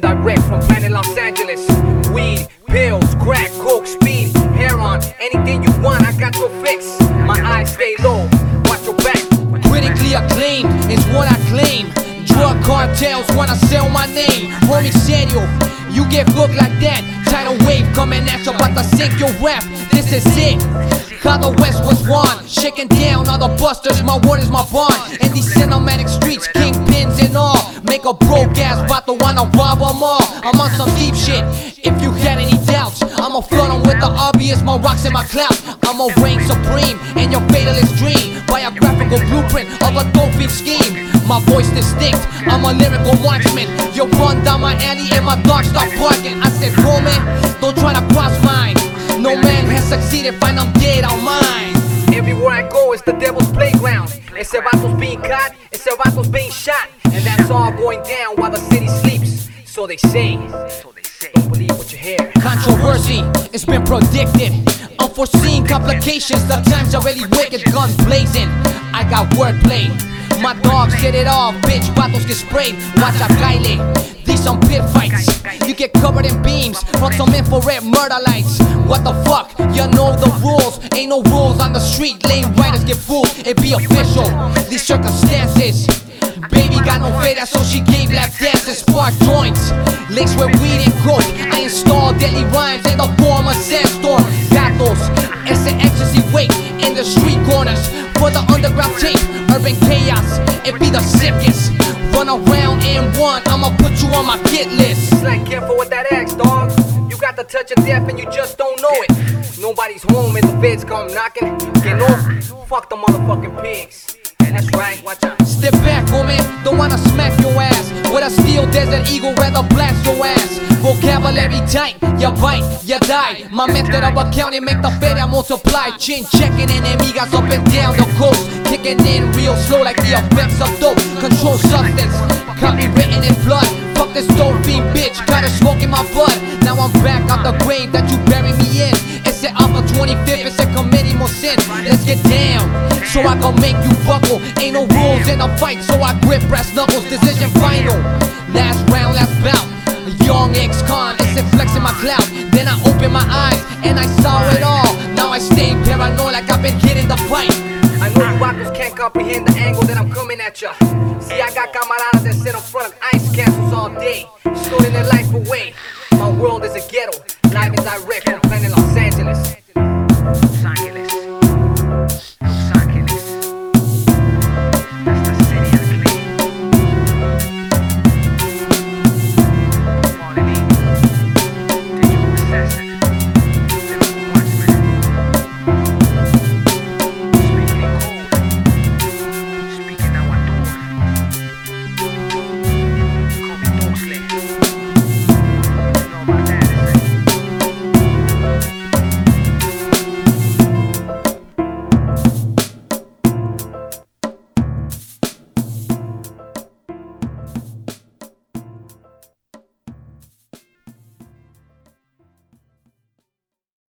Direct from planet Los Angeles. Weed, pills, crack, coke, speed, heroin, anything you want, I got your fix. My eyes stay low, watch your back. Critically acclaimed is what I claim. Drug cartels wanna sell my name. Homie serio, you get booked like that. Tidal wave coming at you, about to sink your rap. This is it. The West was won, shaking down all the busters. My word is my bond. In these a broke ass to wanna rob them all. I'm on some deep shit. If you had any doubts, I'ma flood them with the obvious. My rocks and my clout. I'ma reign supreme in your fatalist dream. Biographical blueprint of a doping scheme. My voice distinct, I'm a lyrical marksman. You run down my alley and my dogs start barking. I said, Roman, don't try to cross mine. No man has succeeded, find I'm dead on mine. Everywhere I go, it's the devil's playground. Ese vato's being caught, ese vato's being shot. And that's all going down while the city sleeps. So they say. So they say, don't believe what you hear. Controversy, it's been predicted. Unforeseen complications, the times are really wicked. Guns blazing, I got wordplay. My dogs hit it off, bitch. Vatos get sprayed. Watch out, Kylie. These some pit fights. You get covered in beams from some infrared murder lights. What the fuck? You know the rules. Ain't no rules on the street. Lane riders get fooled. It be official. These circumstances. Got no so she gave lap dances, spark joints. Links with weed and coke. I installed deadly rhymes in the form of sandstorm. Gatos, ese ecstasy wake in the street corners for the underground tape. Urban chaos, it be the sickest. Run around and one, I'ma put you on my hit list. It's like careful with that axe, dog. You got the touch of death and you just don't know it. Nobody's home and the feds come knocking. Get off, fuck the motherfucking pigs. Step back, woman, don't wanna smack your ass. With a steel desert eagle, rather blast your ass. Vocabulary tight, you bite, you die. My method of accounting make the feria multiply. Chin checking enemigas up and down the coast. Kicking in real slow like the effects of dope. Control substance, copy written in blood. This dope fiend bitch, got a smoke in my blood. Now I'm back out the grave that you buried me in. It's the upper 25th, it's a committee more sin. Let's get down, so I can make you buckle. Ain't no rules in a fight, so I grip brass knuckles. Decision final. Last round, last bout. Young ex-con, it's a flex in my clout. Then I opened my eyes and I saw it all. Now I stay paranoid like I've been hitting the fight. I know you rockers can't comprehend the coming at ya. See, I got camaradas that sit in front of ice castles all day, storing their life away. My world is a ghetto, life is direct, I'm planning Los Angeles. Los Angeles.